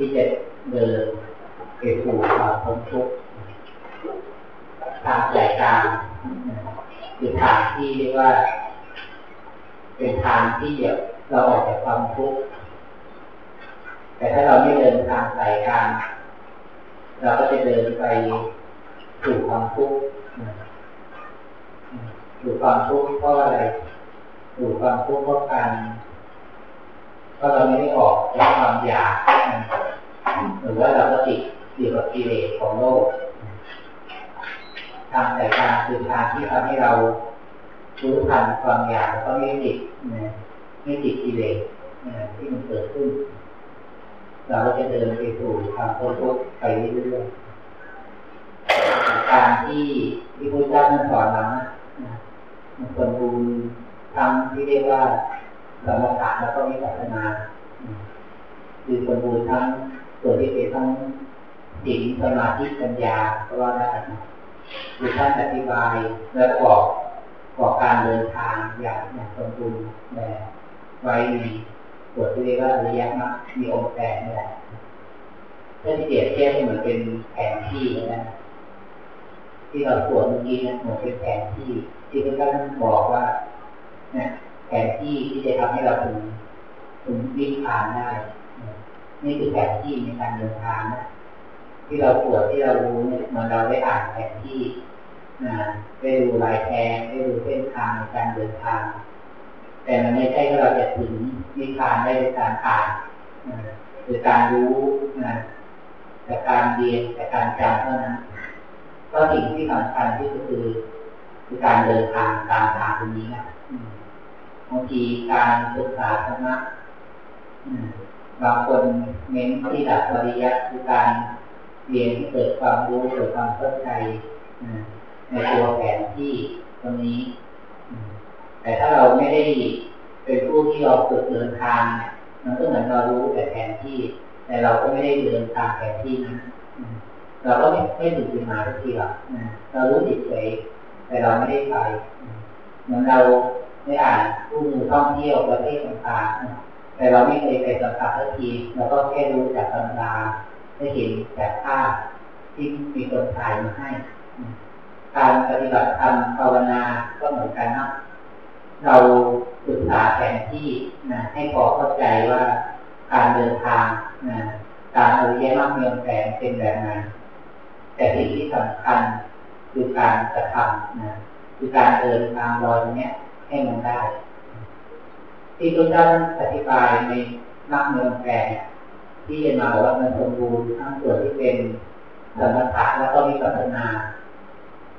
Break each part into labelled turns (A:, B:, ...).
A: ที่จะเดินไปสู่ความพ้นทุกข์ทางใจกลางคือทางที่เรียกว่า เป็นทางที่เราออกจากความทุกข์แต่ถ้าเราไม่เดินทางสายกลางเราก็จะเดินไปสู่ความทุกข์สู่ความทุกข์เพราะอะไรสู่ความทุกข์เพราะการ เพราเราไม่ได้ออกจากความอยากหรือว่าเราก็ติดอยู่กับกิเลสของโลก ทางสายกลางคือทางที่ทำให้เรารู้ทันความอยากแล้วก็ไม่ติดไม่ติดกิเลสที่มันเกิดขึ้น เราก็จะเดินไปสู่ความพ้นทุกข์ไปเรื่อยๆการที่ที่พระเจ้าท่านสอนเรานะมันควรดูทำที่เรียกว่า สมถะแล้วก็วิปัสสนาคือควรดูทั้งส่วนที่เป็นทั้งสิ่งสมาธิปัญญาก็ว่าได้คือท่านอธิบายและบอกบอกการเดินทางอย่างอย่างสมบูรณ์แบบไว้ในส่วนที่เรียกว่าระยะมัมีองค์แปดนี่แหละถ้าที่เปรียบเทียบเหมือนเป็นแผนที่นะที่เราตรวจเมื่อกี้นะเหมือนเป็นแผนที่ที่พระเจ้าบอกว่าเนี่ย แผนที่ที่จะทำให้เราถึงถึงวิ่งผ่านได้นี่คือแผนที่ในการเดินทางนะที่เราตรวจที่เรารู้เนี่ยมันเราได้อ่านแผนที่นะได้ดูลายแทงได้ดูเส้นทางในการเดินทาง แต่มันไม่ใช่ว่าเราจะถึงนิพพานได้ด้วยการอ่านหรือการรู้นะแต่การเรียนแต่การจำเท่านั้นก็สิ่งที่สำคัญที่สุดคือคือการเดินทางตามทางตรงนี้นะ บางทีการศึกษาธรรมะบางคนเน้นที่หลักปริยัติคือการเรียนเกิดความรู้เกิดความเข้าใจในตัวแผนที่ตรงนี้ แต่ถ้าเราไม่ได้เป็นผู้ที่เราฝึกเดินทางมันก็เหมือนเรารู้แต่แผนที่ แต่เราก็ไม่ได้เดินตามแผนที่นั้นเราก็ไม่ไม่ถึงจุดหมายทุกทีหรอกเรารู้ติดเฉยแต่เราไม่ได้ไปเหมือนเรา ได้อ่านผู้มือท่องเที่ยวประเทศต่างๆ แต่เราไม่เคยไปสัมผัสสักทีเราก็แค่รู้จากตำราได้เห็นจากภาพที่มีคนถ่ายมาให้ การปฏิบัติธรรมภาวนาก็เหมือนกันนะเราศึกษาแผนที่นะให้พอเข้าใจว่าการเดินทางนะการอริยมรรคมีองแฝงเป็นแบบไหนแต่สิ่งที่สำคัญคือการกระทำนะคือการเดินทางรอยเนี้ย ให้มันได้ ที่ทุกท่านอธิบายในนักเมืองแฝงที่จะมาบอกว่ามันสมบูรณ์ทั้งส่วนที่เป็นสมถะแล้วก็มีปัฒนา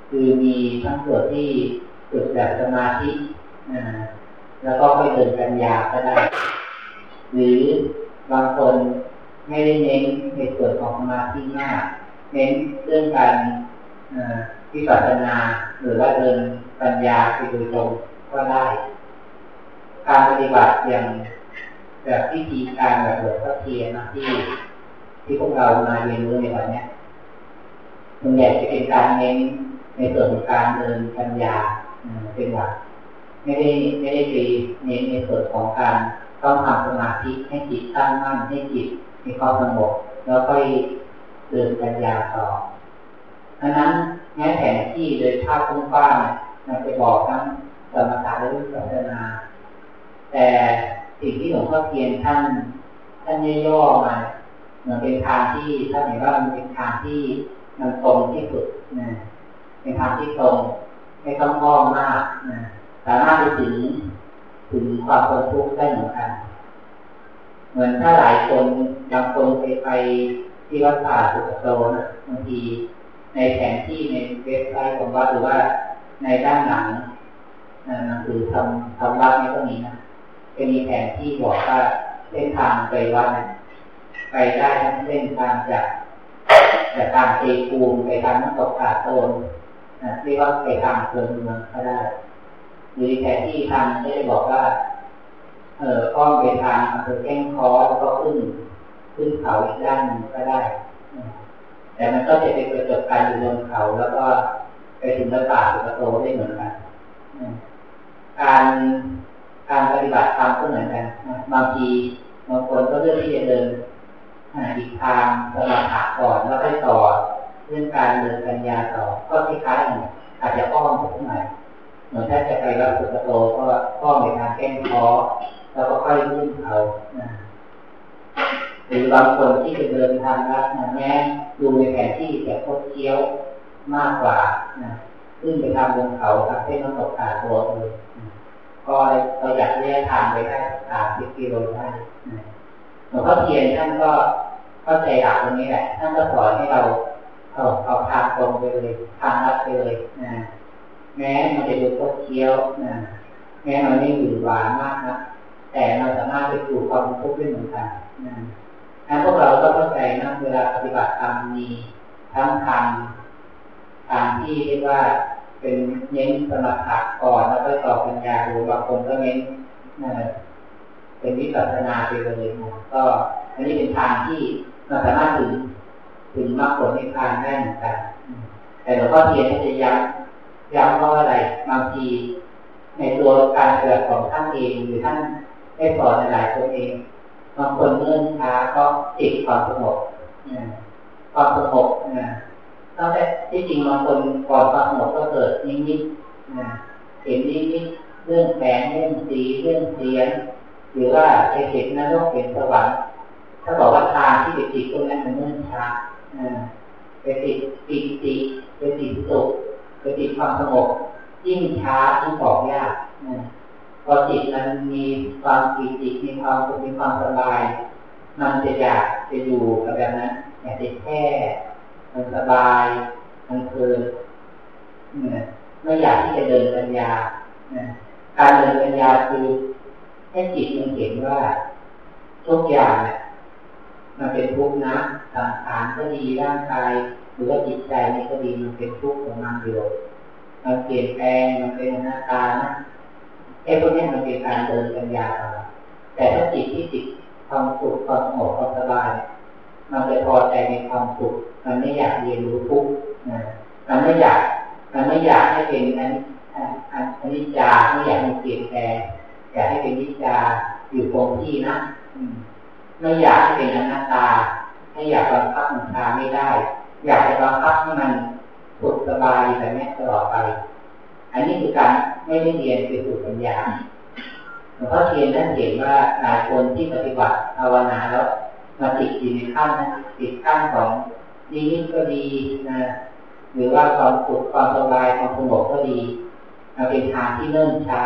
A: คือมีทั้งส่วนที่ฝึกแบบสมาธิแล้วก็ไปเดินปัญญาก็ได้ หรือบางคนไม่ได้เน้นในส่วนของสมาธิมาก เน้นเรื่องการวิปัสสนาหรือว่าเดินปัญญาไปโดยตรง ก็ได้ การปฏิบัติอย่างแบบวิธีการแบบหลวงพ่อเทียนนะที่ ที่พวกเรามาเรียนรู้ในวันนี้ส่วนใหญ่จะเป็นการเน้นในส่วนของการเดินปัญญาเป็นหลักไม่ได้ไม่ได้ไปเน้นในส่วนของการต้องทำสมาธิให้จิตตั้งมั่นให้จิตมีความสงบแล้วค่อยเดินปัญญาต่อดังนั้นแม้แผนที่โดยภาพกว้างๆมันจะบอกทั้ง สมถะและวิปัสสนา แต่สิ่งที่หลวงพ่อเทียนท่านท่านย่อๆมามันเป็นทางที่ท่านเห็นว่ามันเป็นทางที่มันตรงที่สุดนะเป็นทางที่ตรงไม่ต้องอ้อมมากนะสามารถไปถึงถึงความพ้นทุกข์ได้เหมือนกัน เหมือนถ้าหลายคนบางคนไปไปที่วัดป่าสุกโตนะบางทีในแผนที่ในเว็บไซต์ของวัดหรือว่าในด้านหลัง หนังสือทำทำวัดนี้ก็มีนะจะมีแผนที่บอกว่าเส้นทางไปวัดนไปได้ทั้งเส้นทางจากจากทางเอปูมไปทางน้ำตกขาโตนเรียกว่าไปทางเพลินเมืองก็ได้หรือแผนที่ทางได้บอกว่า เอ่ออ้อมไปทางอำเภอแก้งคอแล้วก็ขึ้น ขึ้นเขาอีกด้านหนึ่งก็ได้แต่มันก็จะเป็นประจบการอยู่บนเขาแล้วก็ไปถึงระป่าสุกโตได้เหมือนกัน การการปฏิบัติธรรมก็เหมือนกันบางทีบางคนก็เลือกที่จะเดินอีกทางสมาธิก่อนแล้วค่อยต่อเรื่องการเดินปัญญาต่อ ก็คล้ายๆกันอาจจะอ้อมขึ้นมาเหมือนถ้าจะไปรับสุตโตก็อ้อมในทางแก้งคอแล้วก็ค่อยขึ้นเขาหรือบางคนที่จะเดินทางลัดนะแม้ดูในแผนที่จะคดเคี้ยวมากกว่านะขึ้นไปทางบนเขาทางเส้นน้ำตกขาตัวเลย ก็เราอยากเรียกทางไปได้สามสิบกิโลได้หลวงพ่อเทียนท่านก็เข้าใจหลักตรงนี้แหละ ท่านก็สอนให้เราเอาเอาทางตรงไปเลยทางลัดไปเลยนะแม้มันจะดูคดเคี้ยวนะแม้มันไม่หวือหวานมากนะแต่เราสามารถไปสู่ความทุกข์ได้เหมือนกันนะงั้นพวกเราก็เข้าใจนะเวลาปฏิบัติธรรมมีทั้งทางทางที่เรียกว่า เป็นเน้นสมถะก่อนแล้วก็ต่อปัญญาหรือบางคนก็เน้นเป็นวิปัสสนาไปเลยก็อันนี้เป็นทางที่เราสามารถถึงถึงมรรคผลในทางได้เหมือนกันแต่หลวงพ่อเทียนจะย้ำย้ำว่าอะไรบางทีในตัวการเกิดของท่านเองหรือท่านได้สอนหลายคนเองบางคนเนื่นช้าก็ติดความสงบความสงบ ตั้งแต่ที่จริงบางคนก่อนความสงบก็เกิดนิมิตเห็นนิมิตเรื่องแสงเรื่องสีเรื่องเสียง หรือว่าไปเห็นนรกเห็นสวรรค์ถ้าบอกว่าทางที่ไปติดตรงนั้นมันเนื่นช้าไปติดปิติไปติดสุขไปติดความสงบยิ่งช้ายิ่งบอกยากพอจิตมันมีความปิติมีความสุขมีความสบาย มันจะอยากจะอยู่กับแบบนั้นอยากจะแค่ มันสบาย มันเพลินไม่อยากที่จะเดินปัญญาการเดินปัญญาคือให้จิตมันเห็นว่าทุกอย่างเนี่ยมันเป็นทุกข์นะสังขารก็ดีร่างกายหรือว่าจิตใจนี่ก็ดีมันเป็นทุกข์ของมันอยู่มันเปลี่ยนแปลงมันเป็นหน้าตานะไอ้พวกนี้มันเป็นการเดินปัญญาแต่ถ้าจิตที่จิตความสุขความสงบความสบาย มันไปพอใจในความสุข มันไม่อยากเรียนรู้ทุกข์มันไม่อยาก มันไม่อยากให้เป็นอันอันนิจจาไม่อยากให้เปลี่ยนแปลงอยากให้เป็นนิจจาอยู่คงที่นะไม่อยากให้เป็นอนัตตา ไม่อยากบังคับมันชาไม่ได้ อยากจะบังคับให้มันสุขสบายแบบนี้ตลอดไป อันนี้คือการไม่ได้เรียนคือสุปัญญาหลวงพ่อเทียนท่านเห็นว่าหลายคนที่ปฏิบัติภาวนาแล้ว มาติดอยู่ในขั้นนะติดขั้นของดีนิก็ดีนะหรือว่าความสุขความสบายความสงบก็ดีมาเป็นทางที่เริ่มช้า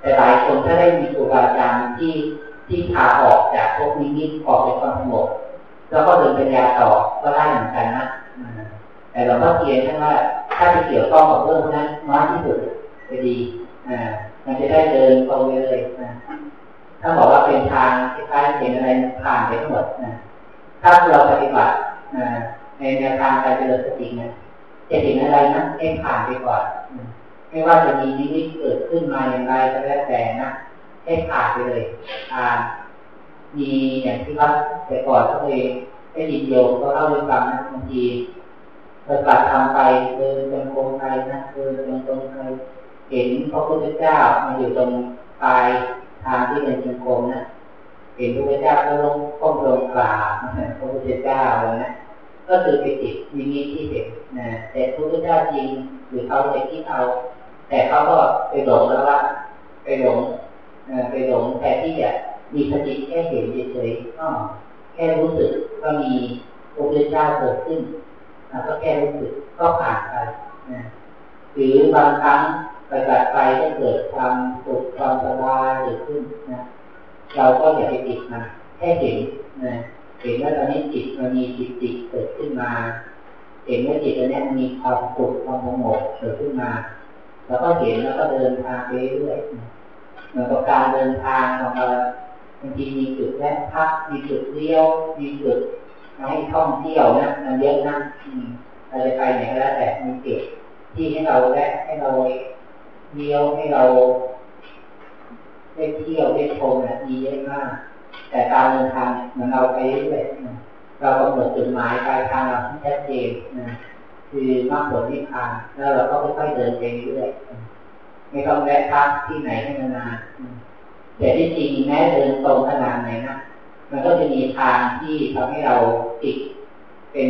A: แต่หลายคนถ้าได้มีครูบาอาจารย์ที่ที่พาออกจากพวกนี้นิออกไปความสงบแล้วก็เดินปัญญาต่อก็ได้เหมือนกันนะแต่เราก็เขียนท่านว่าถ้าจะเกี่ยวข้องกับเรื่องนั้นน้อยที่สุดจะดีอ่ามันจะได้เดินตรงเลย ถ้าบอกว่าเป็นทางที่คล้ายเห็นอะไรผ่านไปทั้งหมดนะถ้าเราปฏิบัติในแนวทางการเจริญสตินะจะเห็นอะไรนะให้ผ่านไปก่อนไม่ว่าจะมีนิมิตเกิดขึ้นมาอย่างไรก็แล้วแต่นะให้ผ่านไปเลยอ่ามีอย่างที่ว่าแต่ก่อนก็เคยได้ยินโยมก็เล่าให้ฟังนะบางทีปฏิบัติทำไปเดินจงกรมไปนะเดินจงกรมไปเห็นพระพุทธเจ้ามาอยู่ตรงปลาย ทางที่เป็นจงกรมนะเห็นพระพุทธเจ้าก็ลงก้มลงกราบพระพุทธเจ้าเลยนะก็คือไปติดมีนี้ที่เห็นนะแต่พระพุทธเจ้าจริงหรือเขาจะคิดเอาแต่เขาก็ไปหลงแล้วว่าไปหลงไปหลงแต่ที่จะมีสติแค่เห็นเฉยๆก็แค่รู้สึกก็มีพระพุทธเจ้าเกิดขึ้นก็แค่รู้สึกก็ผ่านไปนะหรือบางครั้ง ปแบบไปก็เกิดความสุขความสบายเกิดขึ้นนะเราก็อย่าไปติดมันแค่เห็นนะเห็นว่าตอนนี้จิตมันมีจิตจิเกิดขึ้นมา เห็นว่าจิตตอนนี้มันมีความสุขความสงบเกิดขึ้นมา แล้วก็เห็นแล้วก็เดินทางไปเรื่อยเหมือนกับการเดินทางของเราบางทีมีจุดแวะพักมีจุดเลี้ยว มีจุดให้ท่องเที่ยวนะมันเยอะนะเราจะไปไหนก็แล้วแต่มีจุดที่ให้เราแวะให้เรา เลี้ยวให้เราได้เที่ยวได้ชมนะมีเยอะมาก แต่การเดินทางเหมันเราไปเรื่อยเรากำหนดจุดหมายปลายทางเราที่ชัดเจนนะคือมากผลนิพพานแล้วเราก็ค่อยๆเดินไปเรื่อยไม่ต้องแวะพักที่ไหนให้นานแต่ที่จริงแม้เดินตรงขนาดไหนนะมันก็จะมีทางที่ทำให้เราติดเป็น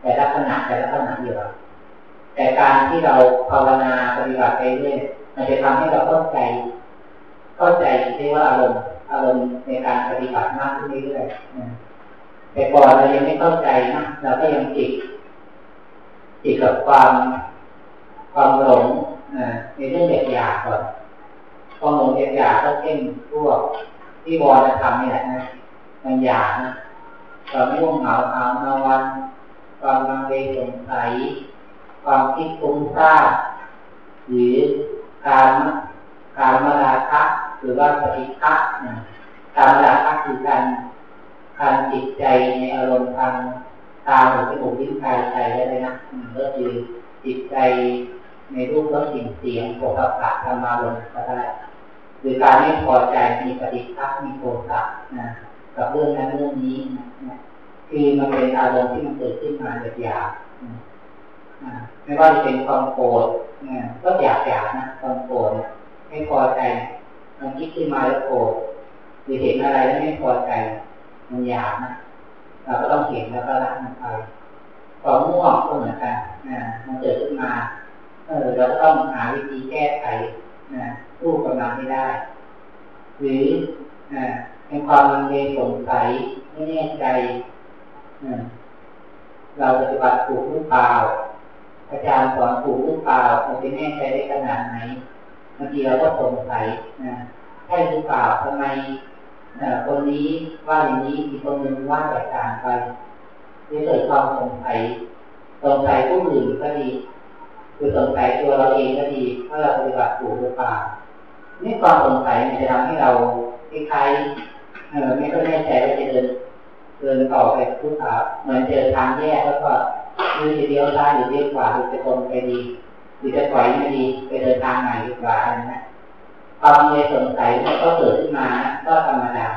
A: แต่ลักษณะแต่ลักษณะอยู่ แต่การที่เราภาวนาปฏิบัติไปเรื่อยมันจะทำให้เราเข้าใจ เข้าใจได้ว่าอารมณ์อารมณ์ในการปฏิบัติมากขึ้นเรื่อยๆแต่ก่อนเรายังไม่เข้าใจนะเราก็ยังติดติดกับความความหลงในเรื่องเด็กยาก่อนความหลงเด็กยาก็เช่นพวกที่วอนทำนี่แหละนะมันยากนะความม่วงเหงาเอานาวันความลังเลสงสัย ความคิดฟุ้งซ่านหรือการการมาลาคะหรือว่าปฏิฆะการมาลาคะคือการการจิตใจในอารมณ์ทางตาหูจมูกลิ้นกายใจอะไรนะก็คือจิตใจในรูปรสสิ่งเสียงโภคภัณฑ์ธรรมารมณ์ก็ได้หรือการไม่พอใจมีปฏิฆะมีโทสะนะกับเรื่องนั้นเรื่องนี้นะคือมันเป็นอารมณ์ที่มันเกิดขึ้นมาจากยา ไม่ว่าจะเป็นความโกรธก็อยากอยากนะความโกรธไม่พอใจมันคิดขึ้นมาแล้วโกรธหรือเห็นอะไรแล้วไม่พอใจมันอยากนะเราก็ต้องเห็นแล้วก็ละมันไปความม่วงก็เหมือนกันมันเกิดขึ้นมาเออเราก็ต้องหาวิธีแก้ไขนะสู้กับมันไม่ได้ หรือในความมันเลสงสัยไม่แน่ใจเราปฏิบัติถูกหรือเปล่า อาจารย์สอนถูกหรือเปล่าเราจะแน่ใจได้ขนาดไหนบางทีเราก็สงสัยนะใช่หรือเปล่าทำไมคนนี้ว่าอย่างนี้อีกคนหนึ่งว่าแตกต่างไปจะเกิดความสงสัยสงสัยผู้อื่นก็ดีคือสงสัยตัวเราเองก็ดีว่าเราปฏิบัติถูกหรือเปล่านี่ความสงสัยมันจะทำให้เราคล้ายๆไม่ก็แน่ใจว่าจะเดินเดินต่อไปทุกขาเหมือนเจอทางแยกแล้วก็ หรือจะเลี้ยวซ้ายหรือเลี้ยวขวาหรือจะตรงไปดีหรือจะถอยไม่ดีไปเดินทางไหนดีกว่าอะไรนะความเลยสงสัยมันก็เกิดขึ้นมาก็ธรรมดา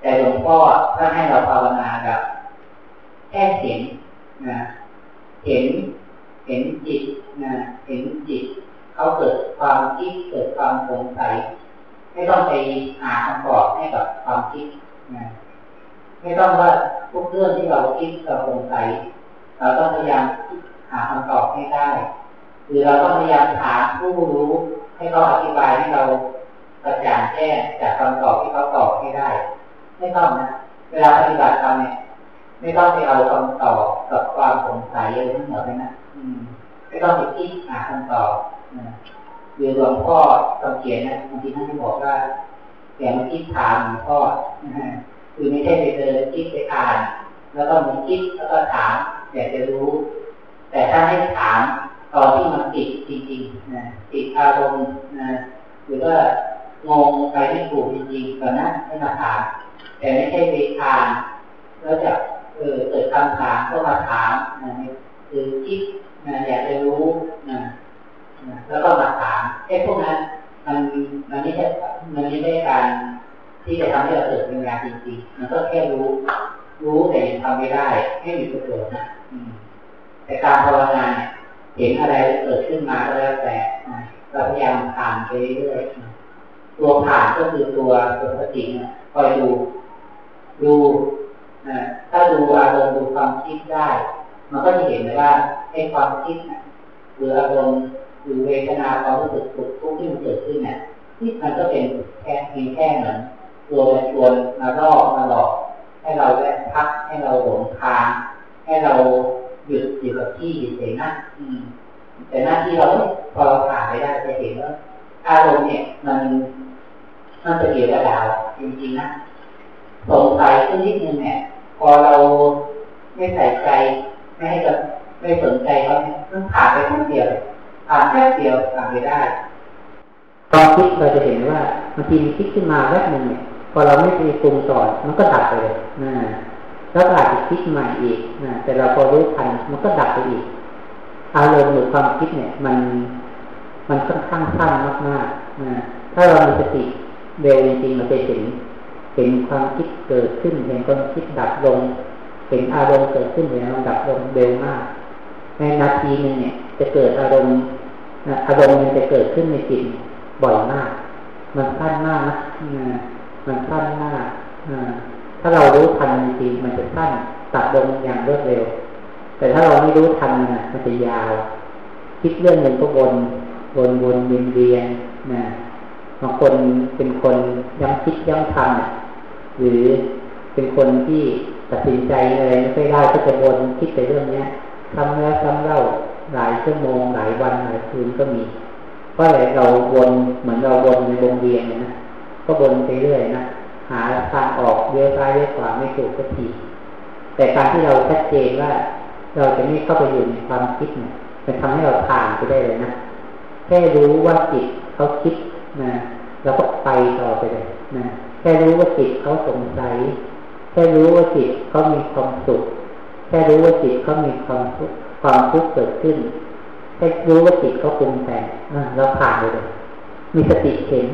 A: แต่หลวงพ่อถ้าให้เราภาวนาแบบแค่เห็นนะเห็นเห็นจิตนะเห็นจิตเขาเกิดความคิดเกิดความสงสัยไม่ต้องไปหาคำตอบให้กับความคิดนะไม่ต้องว่าทุกเรื่องที่เราคิดเราสงสัย เราต้องพยายามหาคำตอบให้ได้หรือเราต้องพยายามถามผู้รู้ให้เขาอธิบายให้เรากระจ่างแจ้งจากคำตอบที่เขาตอบให้ได้ ไม่ต้องนะเวลาปฏิบัติธรรมเนี่ยไม่ต้องไปเอาคำตอบกับความสงสัยอะไรทั้งหมดเลยนะไม่ต้องไปคิดหาคำตอบหรือหลวงพ่อตอนเขียนนะบางทีท่านบอกว่าแต่มาคิดถามหลวงพ่อคือไม่ใช่ไปเจอคิดไปอ่าน แล้วก็มันคิดแล้วก็ถาม อยากจะรู้ แต่ถ้าให้ถามตอนที่มันติดจริงๆนะติดอารมณ์นะหรือว่างงไปไม่ถูกจริงๆตอนนั้นให้มาถามแต่ไม่ใช่ไปทานแล้วจะเออเกิดคำถามก็มาถามนะคือคิดนะอยากจะรู้นะแล้วก็มาถามไอ้พวกนั้นมันมันไม่ใช่มันไม่ได้การที่จะทำให้เราเกิดปัญญาจริงๆมันก็แค่รู้ รู้แต่ยังทำไม่ได้ ให้มีประโยชน์นะ แต่การภาวนาเห็นอะไรเกิดขึ้นมาก็แล้วแต่เราพยายามผ่านไปเรื่อยๆตัวผ่านก็คือตัวตัวสติคอยดู ดูถ้าดูอารมณ์ดูความคิดได้ มันก็จะเห็นเลยว่าไอ้ความคิดหรืออารมณ์หรือเวทนาความรู้สึกสุขทุกข์ที่มันเกิดขึ้นเนี่ยที่มันก็เป็นแค่เพียงแค่เหมือนตัวมาชวนมาล่อมาหลอกให้เราแวะพักให้เราหลงทาง ให้เราหยุดอยู่กับที่เฉยๆนะแต่หน้าที่เราพอเราผ่านไปได้จะเห็นว่าอารมณ์เนี่ยมันมันจะเกี่ยวกับดาวจริงๆนะสงสัยขึ้นนิดนึงเนี่ยพอเราไม่ใส่ใจไม่ให้กับไม่สนใจเขาเนี่ยมันผ่านไปแค่เดียวผ่านแค่เดียวผ่านไปได้ตอนคิดเราจะเห็นว่าบางทีมันคิดขึ้นมาแวบหนึ่งเนี่ยพอเราไม่ไปปรุงต่อมันก็ดับไปเลยนะ แล้วอาจจะคิดใหม่อีกนะแต่เราพอรู้ทันมันก็ดับไปอีก อารมณ์หรือความคิดเนี่ย มันมันค่อนข้างสั้นมากๆนะถ้าเรามีสติเร็วจริงๆเราจะเห็นเห็นความคิดเกิดขึ้นเห็นความคิดดับลง เห็นอารมณ์เกิดขึ้นเห็นอารมณ์ดับลงเร็วมาก ในนาทีนึงเนี่ย จะเกิดอารมณ์อารมณ์มันจะเกิดขึ้นในจิตบ่อยมาก
B: มันสั้นมากนะมันสั้นมาก ถ้าเรารู้ทันจริงมันจะสั้นตัดลงอย่างรวดเร็ว แต่ถ้าเราไม่รู้ทันนะมันจะยาว คิดเรื่องหนึ่งก็วนวนวนเวียนเวียนนะบางคนเป็นคนย้ำคิดย้ำทำหรือเป็นคนที่ตัดสินใจอะไรไม่ค่อยได้ก็จะวนคิดแต่เรื่องเนี้ยทำแล้วทำเล่าหลายชั่วโมงหลายวันหลายคืนก็มีเพราะอะไรเราวนเหมือนเราวนในวงเวียนนะก็วนไปเรื่อยนะ หาทางออกเลี้ยวซ้ายเลี้ยวขวาไม่ถูกสักทีแต่การที่เราชัดเจนว่าเราจะไม่เข้าไปอยู่ในความคิดเนี่ยมันทำให้เราผ่านไปได้เลยนะแค่รู้ว่าจิตเขาคิดนะเราก็ไปต่อไปเลยนะแค่รู้ว่าจิตเขาสงสัยแค่รู้ว่าจิตเขามีความสุขแค่รู้ว่าจิตเขามีความทุกข์ความทุกข์เกิดขึ้นแค่รู้ว่าจิตเขาปรุงแต่งเราผ่านไปเลยมีสติเห็น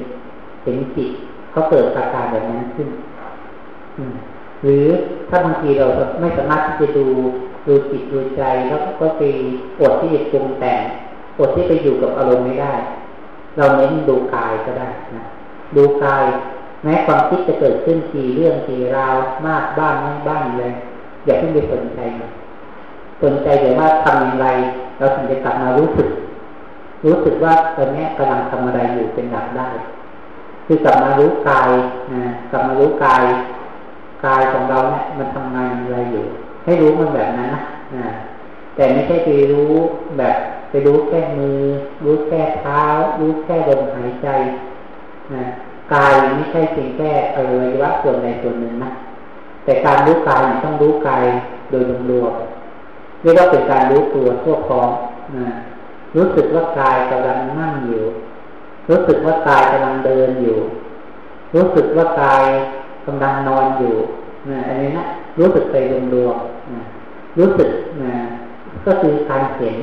B: เห็นจิต เขาเกิดอาการแบบนั้นขึ้นหรือถ้าบางทีเราไม่สามารถที่จะดูดูจิตดูใจแล้วก็ไปอดที่จะปรุงแต่งอดที่ไปอยู่กับอารมณ์ไม่ได้ เราเน้นดูกายก็ได้นะดูกาย แม้ความคิดจะเกิดขึ้นทีเรื่องทีราวมากบ้างน้อยบ้างเลย อย่าเพิ่งไปสนใจมันสนใจแต่ว่าทำอย่างไร เราถึงจะกลับมารู้สึก รู้สึกว่าตอนนี้กำลังทำอะไรอยู่เป็นหลักได้ คือกลับมารู้กายนะกลับมารู้กายกายของเราเนี่ยมันทำงานอะไรอยู่ ให้รู้มันแบบนั้นนะแต่ไม่ใช่ไปรู้แบบไปรู้แค่มือ รู้แค่เท้า รู้แค่ลมหายใจนะกายไม่ใช่เพียงแค่อวัยวะส่วนใดส่วนหนึ่งนะแต่การรู้กายต้องรู้กายโดยรวมเรียกว่าเป็นการรู้ตัวทั่วพร้อมนะรู้สึกว่ากายกำลังนั่งอยู่ รู้สึกว่ากายกำลังเดินอยู่ รู้สึกว่ากายกำลังนอนอยู่นะอันนี้นะรู้สึกไปรวมๆนะรู้สึกนะก็คือการเห็น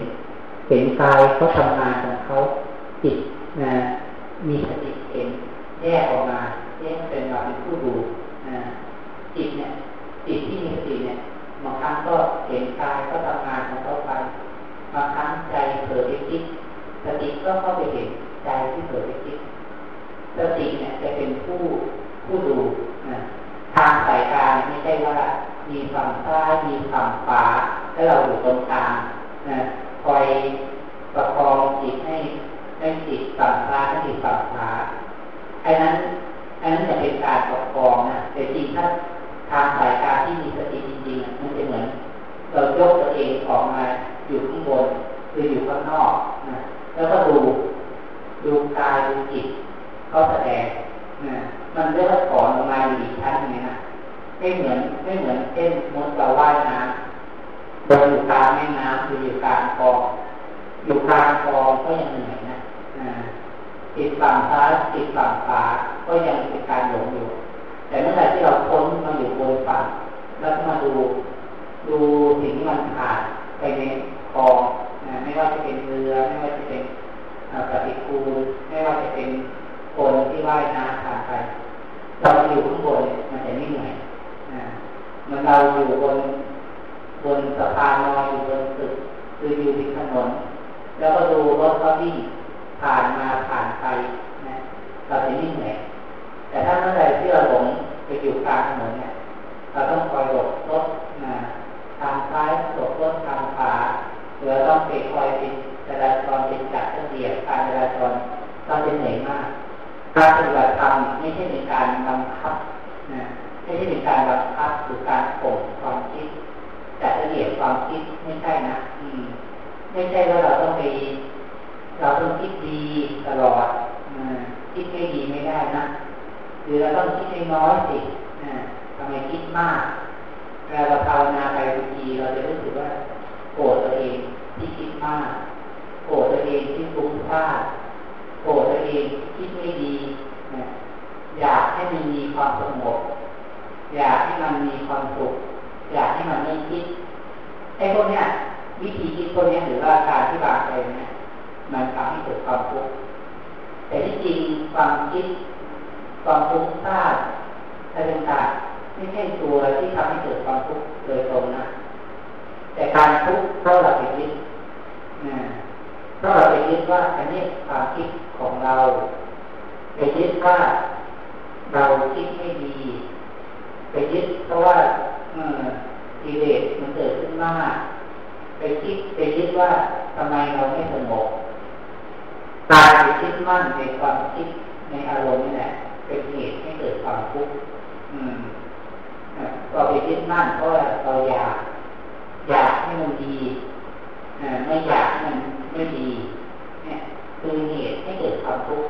B: เห็นกายเขาทำงานของเขาจิตนะมีสติเห็นแยกออกมาแยกเป็นเราเป็นผู้ดูนะจิตเนี่ยจิตที่มีสติเนี่ยบางครั้งก็เห็นกายก็ทำงานของเขาไปบางครั้งใจเผลอไปคิดสติก็เข้าไปเห็น ใจที่เผลอไปคิดสติเนี่ยจะเป็นผู้ผู้ดูนะทางสายกาไม่ใช่ว่ามีฝั่งซ้ายมีฝั่งขวาแล้วเราอยู่ตรงกลางนะคอยประคองจิตให้ให้จิตฝั่งซ้ายให้จิตฝั่งขวาอันนั้นอันนั้นจะเป็นการประคองนะแต่จริงถ้าทางสายกาที่มีสติจริงๆมันจะเหมือนเรายกตัวเองออกมาอยู่ข้างบนหรืออยู่ข้างนอกนะแล้วก็ดู ดูกายดูจิตเขาแสดงนะมันเรียกว่าถอนออกมาอยู่อีกชั้นนึงนะไม่เหมือนไม่เหมือนเช่นมดเราว่ายน้ำเราอยู่กลางแม่น้ำหรืออยู่กลางคลองอยู่กลางคลองก็ยังเหนื่อยนะติดฝั่งซ้ายติดฝั่งขวาก็ยังเป็นการหลงอยู่ แต่เมื่อไหร่ที่เราพ้นมาอยู่บนฝั่งแล้วก็มาดูดูสิ่งที่มันผ่านไปในคลองนะไม่ว่าจะเป็นเรือไม่ว่าจะเป็น ปฏิกูลไม่ว่าจะเป็นคนที่ว่ายน้ำผ่านไปเราอยู่ข้างบนมันจะไม่เหนื่อยมันเราอยู่บนบนสะพานลอยอยู่บนตึกคืออยู่ที่ถนนแล้วก็ดูรถเขาวิ่งผ่านมาผ่านไปนะเราจะไม่เหนื่อยแต่ถ้าเมื่อใดที่เราหลงไปอยู่กลางถนนเนี่ยเราต้องคอยหลบรถนะทางซ้ายหลบรถทางขวาหรือต้องไปคอยเป็น จราจรเป็นจัดระเบียบการจราจรเราจะเหนื่อยมาก การปฏิบัติธรรมไม่ใช่เป็นการบังคับนะไม่ใช่เป็นการบังคับหรือการข่มความคิดจัดระเบียบความคิดไม่ใช่นะอืมไม่ใช่ว่าเราต้องไปเราต้องคิดดีตลอดคิดไม่ดีไม่ได้นะหรือเราต้องคิดน้อยสิทำไมคิดมากเวลาเราภาวนาไปบางทีเราจะรู้สึกว่าโกรธตัวเองที่คิดมาก โกรธตัวเองที่ฟุ้งซ่านโกรธตัวเองที่คิดไม่ดีอยากให้มันมีความสงบอยากให้มันมีความสุขอยากให้มันไม่คิดไอ้พวกเนี้ยวิธีคิดพวกนี้หรือว่าการที่วางใจเนี่ยมันทำให้เกิดความทุกข์แต่ที่จริงความคิดความทุกข์ซ่านอะไรต่างๆไม่ใช่ตัวที่ทำให้เกิดความทุกข์โดยตรงนะแต่การทุกข์เพราะเราไปยึดเพราะ เราไปยึดว่าอันนี้ความคิดของเรา
A: ไปยึดว่าเราคิดไม่ดี ไปยึดเพราะว่ากิเลสมันเกิดขึ้นมาก ไปคิดไปยึดว่าทำไมเราไม่สงบตายไปคิดมั่นในความคิดในอารมณ์นี่แหละเป็นเหตุให้เกิดความทุกข์ก็ไปคิดมั่นเพราะเราอยาก อยากให้มันดีไม่อยากให้มัน ไม่ดีเนี่ยคือเหตุให้เกิดความทุกข์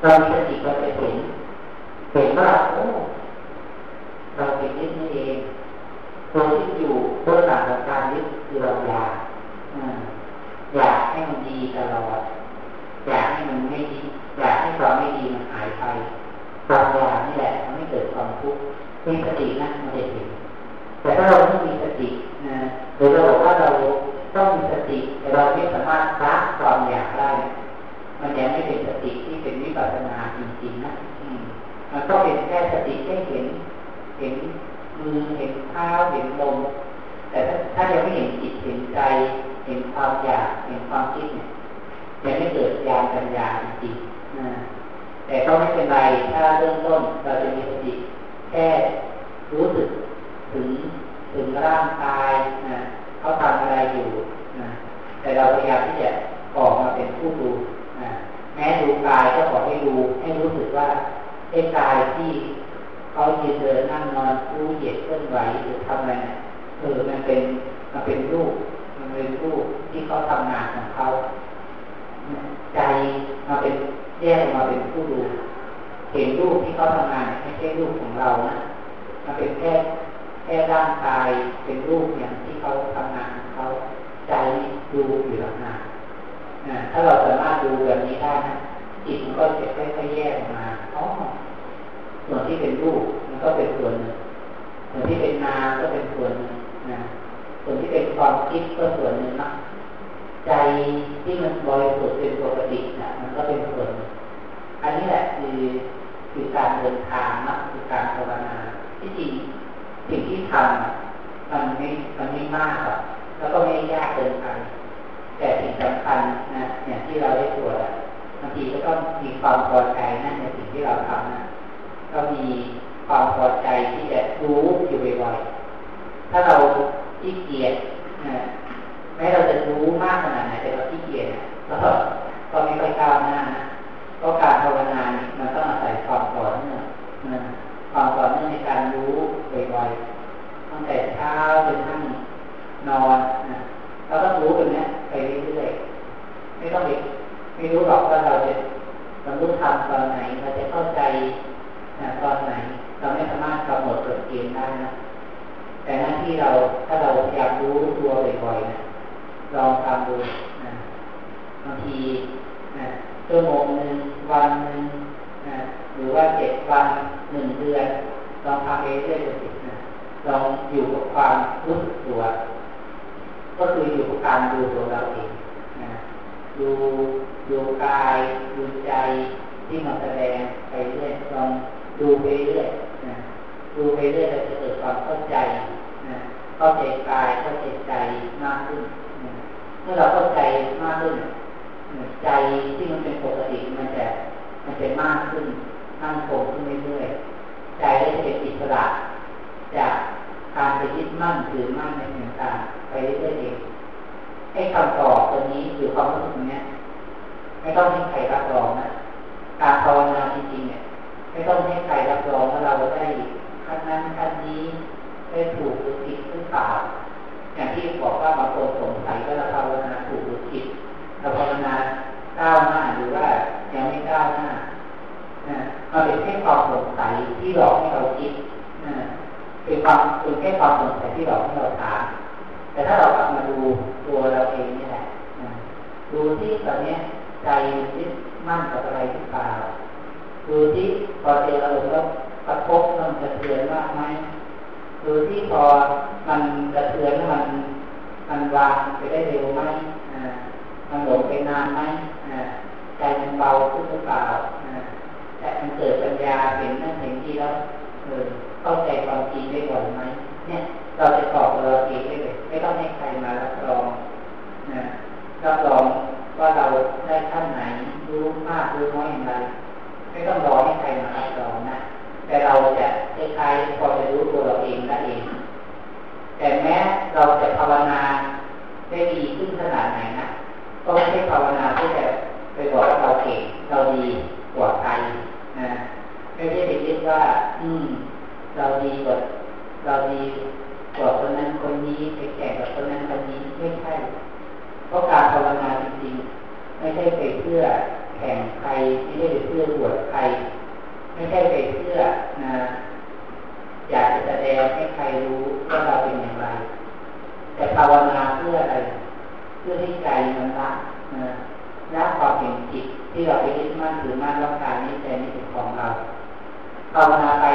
A: เรามีสติเราจะเห็นเห็นว่าโอ้เราเป็นยึดนี่เองตัวที่อยู่เบื้องหลังของการยึดคือเราอยากอยากให้มันดีตลอดอยากให้มันไม่ดีอยากให้ความไม่ดีมันหายไปความอยากนี่แหละทำให้เกิดความทุกข์มีสตินะมันจะเห็นแต่ถ้าเราไม่มีสตินะหรือเราบอกว่าเราต้องมีสติแต่เราไม่สามารถละความอยากได้ มันยังไม่เป็นสติที่เป็นวิปัสสนาจริงๆนะมันก็เป็นแค่สติแค่เห็น เห็นมือเห็นเท้าเห็นลมแต่ถ้าถ้ายังไม่เห็นจิตเห็นใจ เห็นความอยากเห็นความคิดเนี่ยยังไม่เกิดญาณปัญญาจริงๆแต่ก็ไม่เป็นไรถ้าเริ่มต้นเราจะมีสติแค่รู้สึกถึงถึงร่างกายนะเขาทำอะไรอยู่นะแต่เราพยายามที่จะออกมาเป็นผู้ดูนะแม้ดูกายก็ขอให้ดูให้รู้สึกว่าไอ้กายที่เขายืนเดินนั่งนอนรู้เหยียดเคลื่อนไหวหรือทำอะไรเนี่ยเออมันเป็นมันเป็นรูป มันเป็นรูปที่เขาทำงานของเขาใจมาเป็นแยกมาเป็นผู้ดู เห็นรูปที่เขาทำงานไม่ใช่รูปของเรานะมันเป็นแค่แค่ร่างกายเป็นรูปอย่างที่เขาทำงานเขาใจดูอยู่แล้วนะถ้าราสามารถดูแบบนี้ได้นะจิตมันก็จะค่อยๆแยกออกมาอ๋อส่วนที่เป็นรูปมันก็เป็นส่วนหนึ่งส่วนที่เป็นนามก็เป็นส่วนหนึ่งนะส่วนที่เป็นความคิดก็ส่วนหนึ่งนะใจที่มันบริสุทธิ์เป็นปกตินะมันก็เป็นส่วนหนึ่งอันนี้แหละคือคือการเดินทางนะคือการภาวนาที่จริงสิ่งที่ทำมันไม่มันไม่มากหรอกแล้วก็ไม่ยากเกินไป แต่สิ่งสำคัญนะเนี่ยที่เราได้ตรวจบางทีก็ต้องมีความพอใจนั่นในสิ่งที่เราทำนะก็มีความพอใจที่จะรู้อยู่บ่อยๆถ้าเราที่เกียจนะแม้เราจะรู้มากขนาดไหนแต่เราที่เกียจแล้วก็ไม่ค่อยก้าวหน้านะก็การภาวนาเนี่ยมันต้องอาศัยความต่อเนื่องความต่อเนื่องในการรู้บ่อยๆตั้งแต่เช้าจนทั้งนอนนะ เราต้องรู้แบบนี้ไปเรื่อยๆไม่ต้องไปไม่รู้หรอกว่าเราจะบรรลุธรรมตอนไหน เราจะเข้าใจนะตอนไหน เราไม่สามารถกำหนดกฎเกณฑ์ได้นะแต่หน้าที่เราถ้าเราอยากรู้ตัวบ่อยๆนะลองทำดูนะบางทีนะชั่วโมงหนึ่งวันหนึ่งนะหรือว่าเจ็ดวันหนึ่งเดือนลองทำเองเรื่อยๆนะลองอยู่กับความรู้สึกตัว ก็คืออยู่กับการดูตัวเราเองนะดูดูกายดูใจที่มันแสดงไปเรื่อยลองดูไปเรื่อยนะดูไปเรื่อยเราจะเกิดความเข้าใจนะเข้าใจกายเข้าใจใจมากขึ้นนะเมื่อเราเข้าใจมากขึ้นใจที่มันเป็นปกติมันจะมันจะมากขึ้นนั่งคงขึ้นเรื่อยๆใจได้เป็นอิสระจาก การไปยึดมั่นถือมั่นในสิ่งต่างไปเรื่อยๆเองให้คำตอบตัวนี้หรือความรู้สึกนี้ไม่ต้องให้ใครรับรองนะการภาวนาจริงๆเนี่ยไม่ต้องให้ใครรับรองว่าเราได้ขั้นนั้นขั้นนี้ได้ถูกหรือผิดหรือเปล่าอย่างที่บอกว่าบางคนสงสัยว่าเราภาวนาถูกหรือผิดเราภาวนาก้าวหน้าหรือว่ายังไม่ก้าวหน้านะมันเป็นแค่ความสงสัยที่หลอกให้เราคิด เป็นความเป็นแค่ความสงสัยที่หลอกให้เราถามแต่ถ้าเรากลับมาดูตัวเราเองนี่แหละดูที่ตอนนี้ใจยึดมั่นกับอะไรหรือเปล่าดูที่พอเจออารมณ์แล้วกระทบมันกระเทือนมากไหมดูที่พอมันกระเทือนมันมันวางไปได้เร็วไหมมันหลงไปนานไหมใจมันเบาขึ้นหรือเปล่าแต่มันเกิดปัญญาเห็นนั่นเห็นที่แล้วเออ ข้าใจความจริงได้ก่อนไหมเนี่ย เราจะตอบเราเองได้เลยไม่ต้องให้ใครมารับรองนะรับรองว่าเราได้ขั้นไหนรู้มากรู้น้อยอย่างไรไม่ต้องรอให้ใครมารับรองนะแต่เราจะคล้ายๆพอจะรู้ตัวเราเองได้เอง แต่แม้เราจะภาวนาได้ดีขึ้นขนาดไหนนะก็ไม่ใช่ภาวนาที่จะไปบอกว่าเราเก่งเราดีกว่าใครนะไม่ใช่ไปคิดว่า อืม เราดีกว่าเราดีกว่าคนนั้นคนนี้ไปแข่งกับคนนั้นคนนี้ไม่ใช่เพราะการภาวนาจริงๆไม่ใช่ไปเพื่อแข่งใครไม่ใช่ไปเพื่ออวดใคร ไม่ใช่ไปเพื่อนะอยากจะแสดงให้ใครรู้ว่าเราเป็นอย่างไร แต่ภาวนาเพื่ออะไร เพื่อให้ใจมันละนะละความเห็นจิตที่เราไปยึดมั่นถือมั่นว่าการนี้ใจนี้เป็นของเราภาวนาไป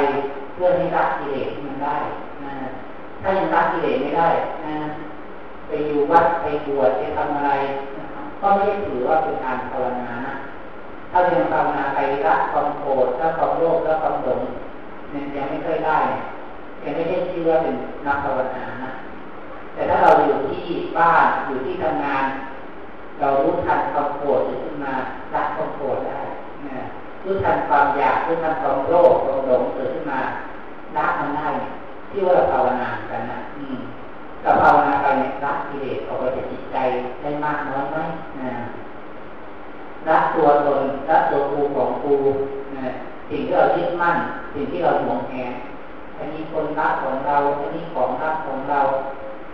A: เพื่อให้ละกิเลสมันได้นะถ้ายังละกิเลสไม่ได้นะไปอยู่วัดไปบวชไปทำอะไร ก็ไม่ถือว่าเป็นการภาวนา ถ้ายังภาวนาไปละความโกรธละความโลภละความหลงเนี่ยยังไม่เคยได้ยังไม่ได้ชื่อว่าเป็นนักภาวนานะแต่ถ้าเราอยู่ที่บ้านอยู่ที่ทำงาน เรารู้ทันความโกรธขึ้นมาละความโกรธได้ รู้ทันความอยากรู้ทันความโลภความหลงเกิดขึ้นมาละมันได้ที่ว่าเราภาวนากันนะอืมเราภาวนาไปเนี่ยละกิเลสออกไปจากจิตใจได้มากน้อยไหมนะละตัวตนละตัวกูของกูนะสิ่งที่เรายึดมั่น สิ่งที่เราหวงแหนอันนี้คนรักของเรา อันนี้ของรักของเรา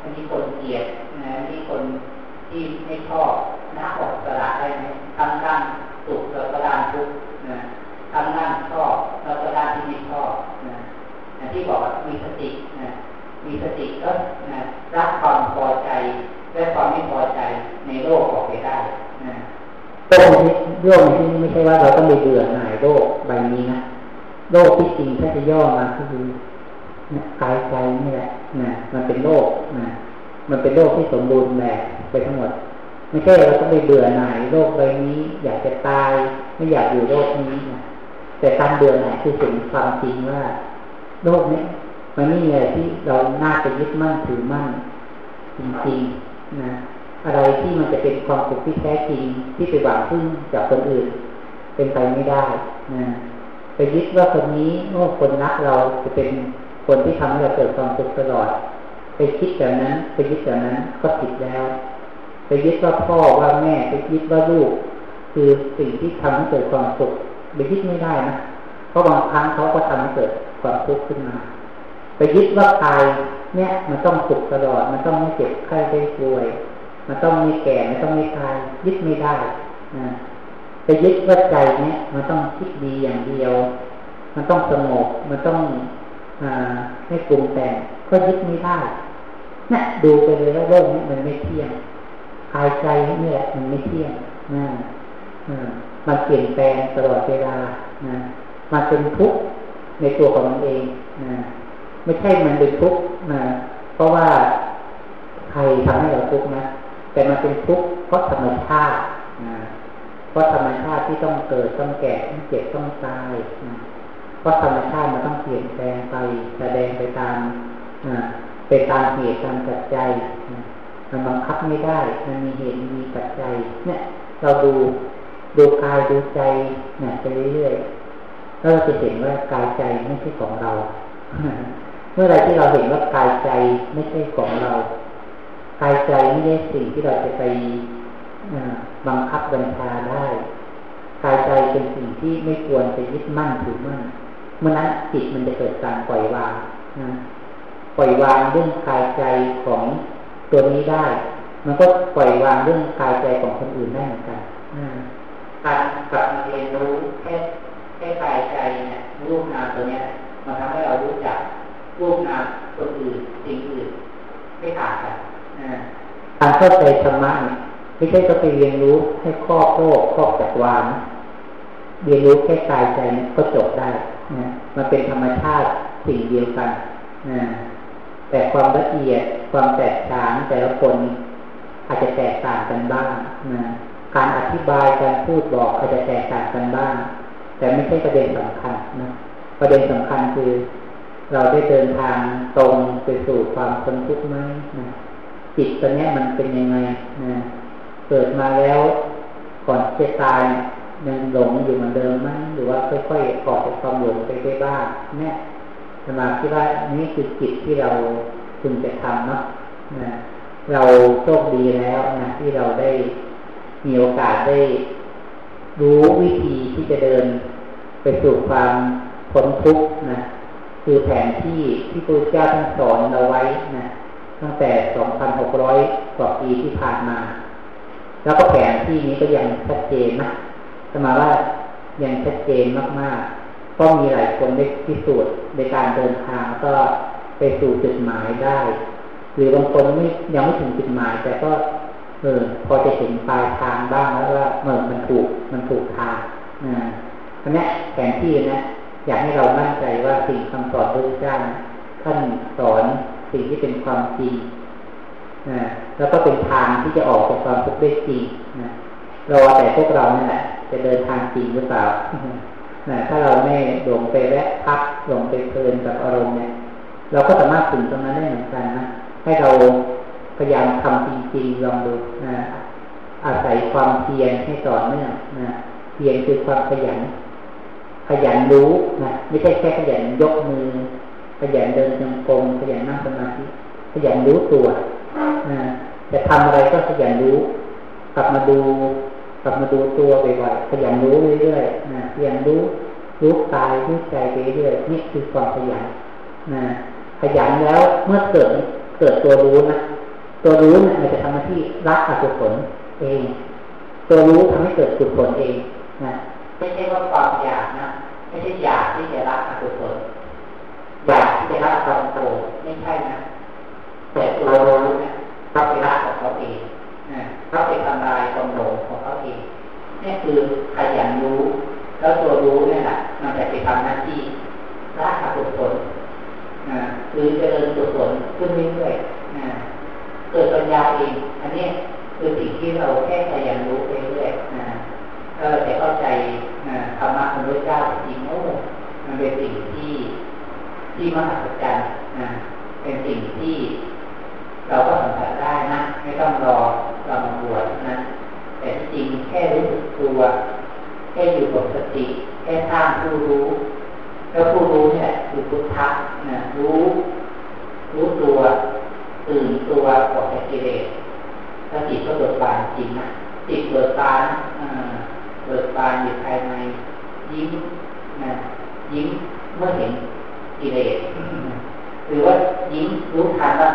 A: อันนี้คนเกลียดนะอันนี้คนที่ไม่ชอบนะออกสละได้ไหมทำด้าน สุขแล้วก็ด้านทุกข์นะทำด้านชอบแล้วก็ด้านที่ไม่ชอบนะนะที่บอกว่ามีสตินะมีสติก็นะรับความพอใจและความไม่พอใจในโลกออกไปได้นะ
B: โลกนี้โลกนี้ไม่ใช่ว่าเราต้องไปเบื่อหน่ายโลกใบนี้นะโลกที่จริงถ้าจะย่อมาก็คือกายใจนี่แหละนะมันเป็นโลกนะมันเป็นโลกที่สมบูรณ์แบบไปทั้งหมด ไม่ใช่เราต้องไปเบื่อหน่ายโลกใบนี้ อยากจะตายไม่อยากอยู่โลกนี้นะแต่การเบื่อหน่ายคือสิ่งความจริงว่า โลกนี้มันไม่มีอะไรที่เราน่าจะยึดมั่นถือมั่นจริงๆนะอะไรที่มันจะเป็นความสุขที่แท้จริงที่ไปหวังพึ่งจากคนอื่น เป็นไปไม่ได้นะไปยึดว่าคนนี้โอ้คนรักเราจะเป็นคนที่ทำให้เราเกิดความสุขตลอด ไปคิดแบบนั้น ไปยึดแบบนั้นก็ผิดแล้ว ไปยึดว่าพ่อว่าแม่ไปยึดว่าลูก คือสิ่งที่ทำให้เกิดความสุขไปยึดไม่ได้นะเพราะบางครั้งเขาก็ทำให้เกิดความทุกข์ขึ้นมา ไปยึดว่ากายเนี่ยมันต้องสุขตลอด มันต้องไม่เจ็บไข้ได้ป่วย มันต้องมีแก่มันต้องมีตายยึดไม่ได้นะไปยึดว่าใจเนี่ยมันต้องคิดดีอย่างเดียว มันต้องสงบมันต้องไม่ปรุงแต่งก็ยึดไม่ได้เนี่ยดูไปเลยว่าโลกนี้มันไม่เที่ยง กายใจนี่แหละมันไม่เที่ยงนะมันเปลี่ยนแปลงตลอดเวลานะมันเป็นทุกข์ในตัวของมันเองนะไม่ใช่มันเป็นทุกข์นะเพราะว่าใครทำให้เราทุกข์นะ แต่มันเป็นทุกข์เพราะธรรมชาตินะเพราะธรรมชาติที่ต้องเกิดต้องแก่ต้องเจ็บต้องตายนะเพราะธรรมชาติมันต้องเปลี่ยนแปลงไปแสดงไปตามไปตามเหตุตามปัจจัย มันบังคับไม่ได้ มันมีเหตุมีปัจจัย เนี่ย เราดูดูกายดูใจเนี่ยไปเรื่อยๆแล้วเราจะเห็นว่ากายใจไม่ใช่ของเรา เมื่อไรที่เราเห็นว่ากายใจไม่ใช่ของเรา กายใจไม่ใช่สิ่งที่เราจะไปบังคับบัญชาได้ กายใจเป็นสิ่งที่ไม่ควรจะยึดมั่นถือมั่นเมื่อนั้นจิตมันจะเกิดการปล่อยวางนะปล่อยวางเรื่องกายใจของ ตัวนี้ได้ มันก็ปล่อยวางเรื่องกายใจของคนอื่นได้เหมือนกันการกลับมาเรียนรู้แค่แค่กายใจเนี่ยรูปนามตัวเนี้ยมันทำให้เรารู้จักรูปนามตัวอื่นสิ่งอื่นไม่ต่างกันการเข้าใจธรรมะเนี่ยไม่ใช่ก็ไปเรียนรู้ให้ครอบโลกครอบจักรวาลเรียนรู้แค่กายใจก็จบได้นะมันเป็นธรรมชาติสิ่งเดียวกันนะ แต่ความละเอียดความแตกต่างแต่ละคนอาจจะแตกต่างกันบ้างนะการอธิบายการพูดบอกอาจจะแตกต่างกันบ้าง แต่ไม่ใช่ประเด็นสำคัญนะประเด็นสำคัญคือ เราได้เดินทางตรงไปสู่ความพ้นทุกข์ไหมนะจิตตัวนี้มันเป็นยังไงนะเกิดมาแล้วก่อนจะตายยังหลงอยู่เหมือนเดิมไหมหรือว่าค่อยๆออกจากความหลงไปได้บ้างเนี่ย สมาธิว่านี่คือจิตที่เราพึงจะทำเนาะนะเราโชคดีแล้วนะที่เราได้มีโอกาสได้รู้วิธีที่จะเดินไปสู่ความพ้นทุกข์นะคือแผนที่ที่พระเจ้าท่านสอนเราไว้นะตั้งแต่ 2,600 กว่าปีที่ผ่านมา แล้วก็แผนที่นี้ก็ยังชัดเจนนะสมาว่ายังชัดเจนมากๆ ก็มีหลายคนได้พิสูจน์ในการเดินทางก็ไปสู่จุดหมายได้ หรือบางคนไม่ยังไม่ถึงจุดหมาย แต่ก็เออพอจะเห็นปลายทางบ้างแล้วว่าเมื่อมันถูกมันถูกทางนะอันนี้แผนที่นะ อยากให้เรามั่นใจว่าสิ่งคำสอนพระเจ้าท่านสอนสิ่งที่เป็นความจริงนะแล้วก็เป็นทางที่จะออกจากความทุกข์ได้จริงนะรอแต่พวกเราเนี่ยแหละจะเดินทางจริงหรือเปล่า นะถ้าเราไม่หลงไปแวะพักหลงไปเพลินกับอารมณ์เนี่ย เราก็สามารถถึงตรงนั้นได้เหมือนกันนะให้เราพยายามทำจริงๆลองดูนะอาศัยความเพียรให้ต่อเนื่องนะเพียรคือความขยัน ขยันรู้นะไม่ใช่แค่ขยันยกมือ ขยันเดินจงกรมขยันนั่งสมาธิขยันรู้ตัวนะจะทำอะไรก็ขยันรู้ กลับมาดู กลับมาดูตัวบ่อยๆขยันรู้เรื่อยๆนะขยันรู้รู้กายรู้ใจไปเรื่อยๆนี่คือความขยันนะขยันแล้วเมื่อเกิดเกิดตัวรู้นะตัวรู้เนี่ยมันจะทำหน้าที่รักอกุศลเอง ตัวรู้ทำให้เกิดกุศลเองนะไม่ใช่ว่าความอยากนะไม่ใช่อยากที่จะรักอกุศลอยากที่จะรักความโกรธไม่ใช่นะแต่ตัวรู้เนี่ยเขาไปรักของเขาเอง เขาไปทำลายความหลงของเขาเองนี่คือขยันรู้ แล้วตัวรู้เนี่ยแหละมันจะไปทำหน้าที่รักอกุศลนะหรือเจริญกุศลขึ้นเรื่อยๆนะเกิดปัญญาเอง อันนี้คือสิ่งที่เราแค่ขยันรู้ไปเรื่อยๆนะก็จะเข้าใจธรรมะของพระเจ้าจริงโอ้มันเป็นสิ่งที่ที่มหัศจรรย์นะเป็นสิ่งที่ เราก็สัมผัสได้นะ ไม่ต้องรอเรามาบวชนะแต่ที่จริงแค่รู้สึกตัวแค่อยู่กับสติแค่สร้างผู้รู้ แล้วผู้รู้เนี่ยคือพุทธะนะรู้ รู้ตัวตื่นตัวออกจากกิเลสแล้วจิตก็เบิกบานจริงนะจิตเบิกบานเบิกบานอยู่ภายในยิ้มนะยิ้มเมื่อเห็นกิเลสหรือว่ายิ้มรู้ทันว่า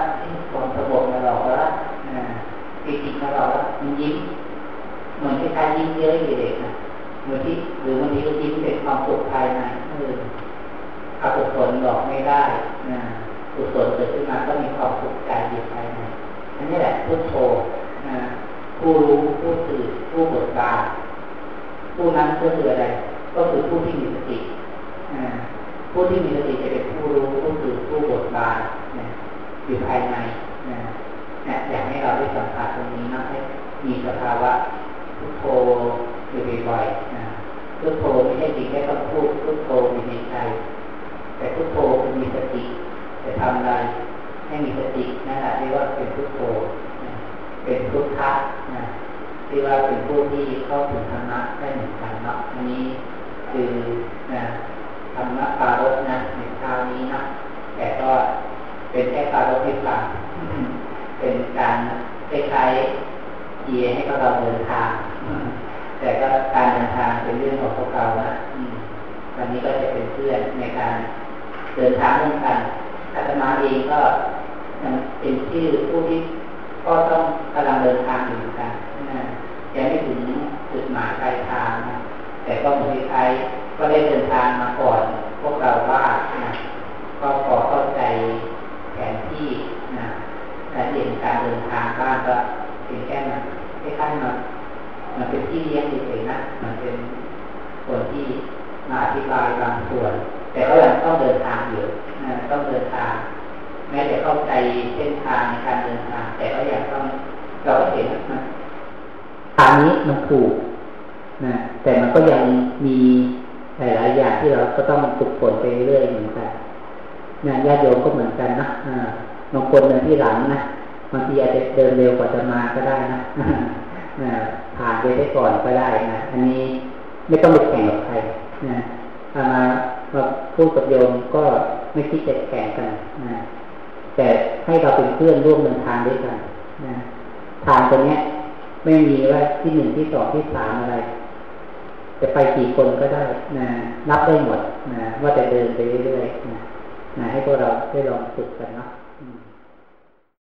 B: ความสงบมาหลอกแล้วปิติมาหลอกล้วมันยิ้มเหมือนที่ใครยิ้มเยอะกิเลสนะเหมือนที่หรือบางทีก็ยิ้มเป็นความสุขภายในเอออกุศลหลอกไม่ได้นะกุศลเกิดขึ้นมาก็มีความสุขใจอยู่ภายในอันนี้แหละพุทโธนะผู้รู้ผู้ตื่นผู้เบิกบานผู้นั้นก็คืออะไร ก็คือผู้ที่มีสติผู้ที่มีสติจะเป็นผู้รู้ผู้ตื่นผู้เบิกบาน อยู่ภายในนะอยากให้เราได้สัมผัสตรงนี้นะให้มีสภาวะพุทโธอยู่บ่อยๆนะพุทโธไม่ใช่สิ่งแค่ต้องพูดพุทโธอยู่ในใจแต่พุทโธคือมีสติจะทำอะไรให้มีสตินั่นแหละเรียกว่าเป็นพุทโธเป็นพุทธะนะที่ว่าเป็นผู้ที่เข้าถึงธรรมะได้เหมือนกันเนาะอันนี้คือนะธรรมะปารถนะในคราวนี้นะแต่ก็ เป็นแค่ปารรถให้ฟังเป็นการคล้ายๆเกียร์ให้กับเราเดินทาง แต่ก็การเดินทางเป็นเรื่องของพวกเรานะวันนี้ก็จะเป็นเพื่อนในการเดินทางร่วมกันอาตมาเองก็เป็นชื่อผู้ที่ก็ต้องกำลังเดินทางอยู่กันยังไม่ถึงจุดหมายปลายทางนะแต่ก็เหมือนใครก็ได้เดินทางมาก่อน พวกเราว่านะก็พอเข้าใจแผนที่นะแต่เห็นการเดินทางบ้างก็เป็นแค่นั้นคล้ายๆมันมันเป็นที่เลี้ยงเฉยๆนะมันเป็นส่วนที่มาอธิบายบางส่วน แต่ก็ยังต้องเดินทางอยู่นะต้องเดินทาง แม้จะเข้าใจเส้นทางในการเดินทาง แต่ก็ยังต้องเราก็เห็นมันทางนี้มันถูกนะแต่มันก็ยังมีหลายๆอย่างที่เราก็ต้องฝึกฝนไปเรื่อยเหมือนกัน งานญาติโยมก็เหมือนกันนะบางคนเดินที่หลังนะบางทีอาจจะเดินเร็วกว่าจะมาก็ได้นะผ่านไปได้ก่อนก็ได้นะอันนี้ไม่ต้องไปแข่งกับใครนะมามาพูดกับโยมก็ไม่คิดจะแข่งกันนะแต่ให้เราเป็นเพื่อนร่วมเดินทางด้วยกันนะทางตัวเนี้ยไม่มีว่าที่หนึ่งที่สองที่สามอะไร จะไปกี่คนก็ได้นะนับได้หมดนะว่าจะเดินไปเรื่อยๆนะ ให้พวกเราได้ลองฝึกกันเนาะ